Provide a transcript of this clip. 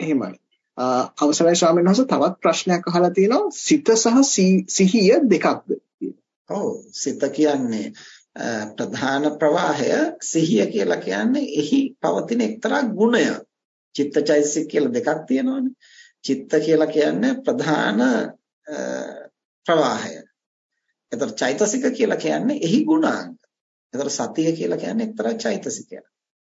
එහෙමයි. අවසරයි ස්වාමීන් වහන්සේ තවත් ප්‍රශ්නයක් අහලා තියෙනවා සිත සහ සිහිය දෙකක්ද ඔව් සිත කියන්නේ ප්‍රධාන ප්‍රවාහය සිහිය කියලා කියන්නේ එහි පවතින එක්තරා ගුණයක්. චිත්තචෛතසික කියලා දෙකක් තියෙනවානේ. චිත්ත කියලා කියන්නේ ප්‍රධාන ප්‍රවාහය. එතකොට චෛතසික කියලා කියන්නේ එහි ගුණාංග. එතකොට සතිය කියලා කියන්නේ එක්තරා චෛතසිකයක්.